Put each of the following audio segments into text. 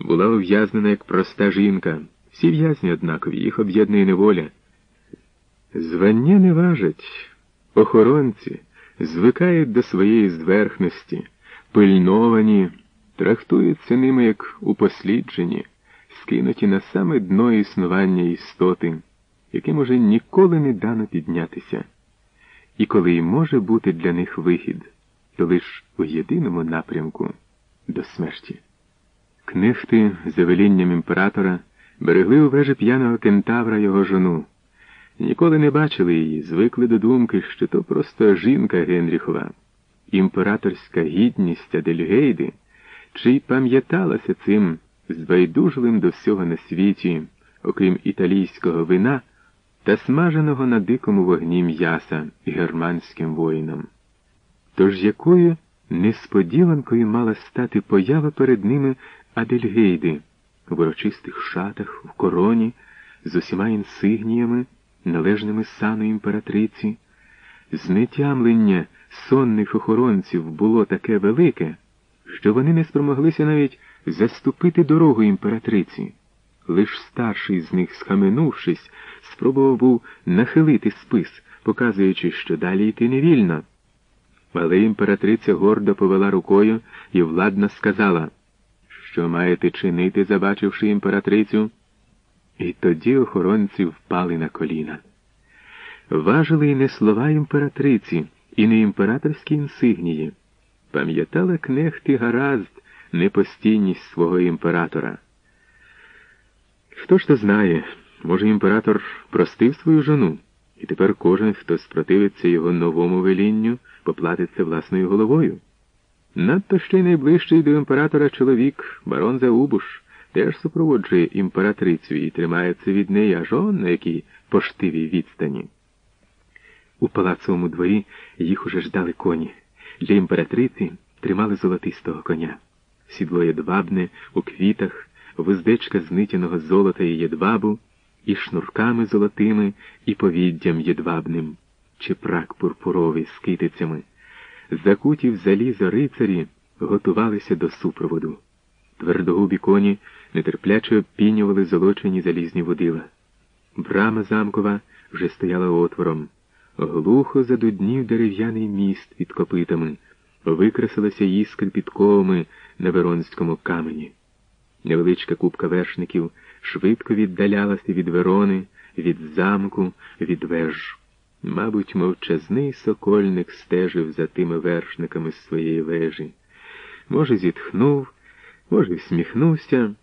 була ув'язнена як проста жінка. Всі в'язні однакові, їх об'єднує неволя. Звання не важать. Охоронці звикають до своєї зверхності, пильновані, трактуються ними як упосліджені, скинуті на саме дно існування істоти, яким уже ніколи не дано піднятися. І коли й може бути для них вихід, то лиш у єдиному напрямку до смерті. Кнехти, за велінням імператора, берегли у вежі п'яного кентавра його жону. Ніколи не бачили її, звикли до думки, що то просто жінка Генріхова, імператорська гідність Адельгейди, чи й пам'яталася цим збайдужливим до всього на світі, окрім італійського вина та смаженого на дикому вогні м'яса германським воїнам. Тож якою несподіванкою мала стати поява перед ними Адельгейди в урочистих шатах, в короні, з усіма інсигніями, належними сану імператриці, знетямлення сонних охоронців було таке велике, що вони не спромоглися навіть заступити дорогу імператриці. Лиш старший з них, схаменувшись, спробував був нахилити спис, показуючи, що далі йти не вільно. Але імператриця гордо повела рукою і владно сказала, що маєте чинити, забачивши імператрицю. І тоді охоронці впали на коліна. Важили й не слова імператриці, і не імператорські інсигнії. Пам'ятала кнехти гаразд непостійність свого імператора. Хто ж то знає, може, імператор простив свою жону, і тепер кожен, хто спротивиться його новому велінню, поплатиться власною головою. Надто ще найближчий до імператора чоловік, барон Заубуш, теж супроводжує імператрицю і тримається від неї аж он на якій поштивій відстані. У палацовому дворі їх уже ждали коні. Для імператриці тримали золотистого коня. Сідло єдвабне у квітах, вуздечка з нитяного золота і єдвабу, і шнурками золотими, і повіддям єдвабним, чи прак пурпуровий з китицями. Закуті в залізо рицарі готувалися до супроводу. Твердогубі коні нетерпляче обпінювали золочені залізні водила. Брама замкова вже стояла отвором. Глухо задуднів дерев'яний міст під копитами, викресилася іскри під ковами на Веронському камені. Невеличка купка вершників швидко віддалялася від Верони, від замку, від веж. Мабуть, мовчазний сокольник стежив за тими вершниками своєї вежі. Може, зітхнув, може, всміхнувся,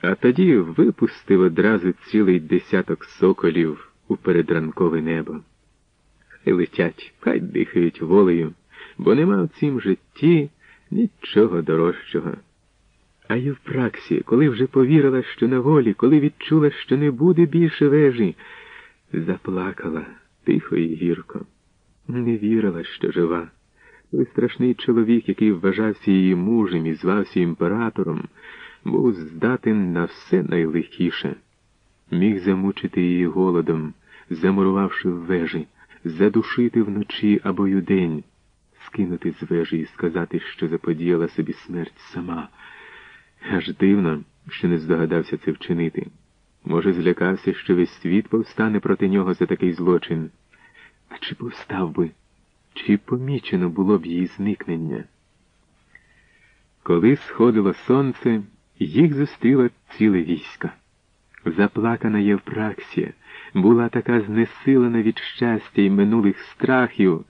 а тоді випустив одразу цілий десяток соколів у передранкове небо. Хай летять, хай дихають волею, бо нема в цім житті нічого дорожчого. А Євпраксія, коли вже повірила, що на волі, коли відчула, що не буде більше вежі, заплакала тихо і гірко. Не вірила, що жива. Той страшний чоловік, який вважався її мужем і звався імператором, був здатен на все найлихіше. Міг замучити її голодом, замурувавши в вежі, задушити вночі або й удень, скинути з вежі і сказати, що заподіяла собі смерть сама. Аж дивно, що не здогадався це вчинити. Може, злякався, що весь світ повстане проти нього за такий злочин. А чи повстав би, чи помічено було б її зникнення? Коли сходило сонце, їх зустріло ціле військо. Заплакана Євпраксія була така знесилена від щастя і минулих страхів,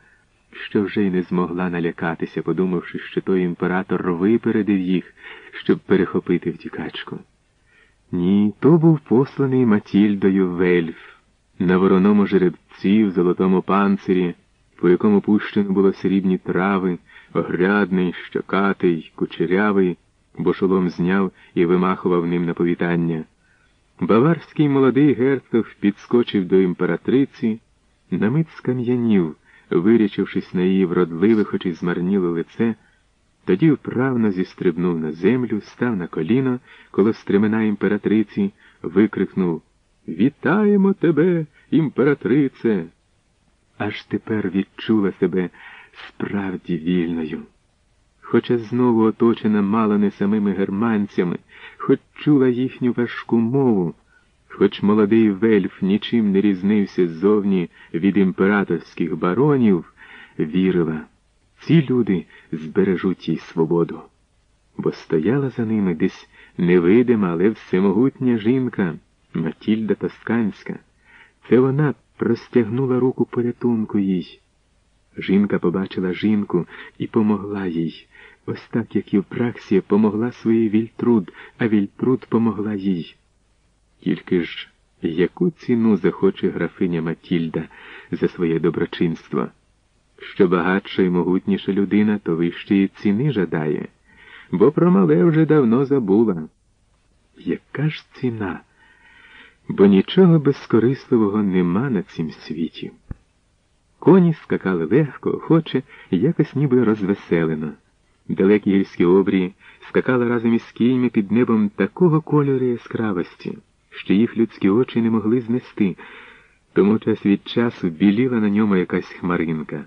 що вже й не змогла налякатися, подумавши, що той імператор випередив їх, щоб перехопити втікачку. Ні, то був посланий Матільдою Вельф на вороному жеребці в золотому панцирі, по якому пущено було срібні трави, огрядний, щокатий, кучерявий, бо шолом зняв і вимахував ним на повітання. Баварський молодий герцог підскочив до імператриці, на мить скам'янів, вирячившись на її вродливе, хоч і змарніле лице, тоді вправно зістрибнув на землю, став на коліно, коло стремена імператриці, викрикнув Вітаємо тебе, імператрице! Аж тепер відчула себе справді вільною. Хоча знову оточена мало не самими германцями, хоч чула їхню важку мову, хоч молодий вельф нічим не різнився ззовні від імператорських баронів, вірила, ці люди збережуть їй свободу, бо стояла за ними десь невидима, але всемогутня жінка Матільда Тосканська. Це вона простягнула руку порятунку їй. Жінка побачила жінку і помогла їй. Ось так, як і в Праксі помогла своїй Вільтруд, а Вільтруд помогла їй. Тільки ж яку ціну захоче графиня Матільда за своє доброчинство? Що багатша і могутніша людина, то вищої ціни жадає, бо про мале вже давно забула. Яка ж ціна? Бо нічого безкорисливого нема на цім світі. Коні скакали легко, охоче, якось ніби розвеселено. Далекі гірські обрії скакали разом із кіньми під небом такого кольору яскравості, що їх людські очі не могли знести, тому час від часу біліла на ньому якась хмаринка.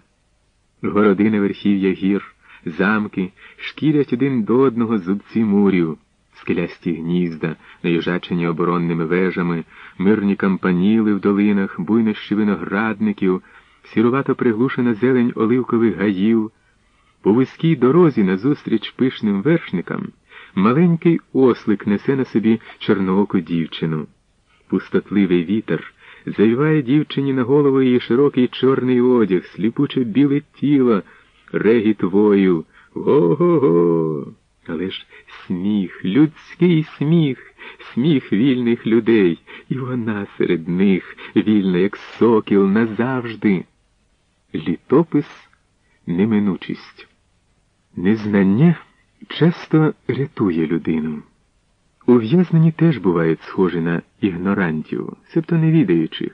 Городи на верхів'я гір, замки шкірять один до одного зубці мурів, скелясті гнізда, наїжачені оборонними вежами, мирні кампаніли в долинах, буйнощі виноградників, сірувато приглушена зелень оливкових гаїв. По вузькій дорозі назустріч пишним вершникам маленький ослик несе на собі чорнооку дівчину. Пустотливий вітер завіває дівчині на голову її широкий чорний одяг, сліпуче біле тіло, регіт вою. Го-го-го! Але ж сміх, людський сміх, сміх вільних людей, і вона серед них, вільна, як сокіл, назавжди. Літопис неминучість. Незнання часто рятує людину. Ув'язнені теж бувають схожі на ігнорантів, себто невідаючих.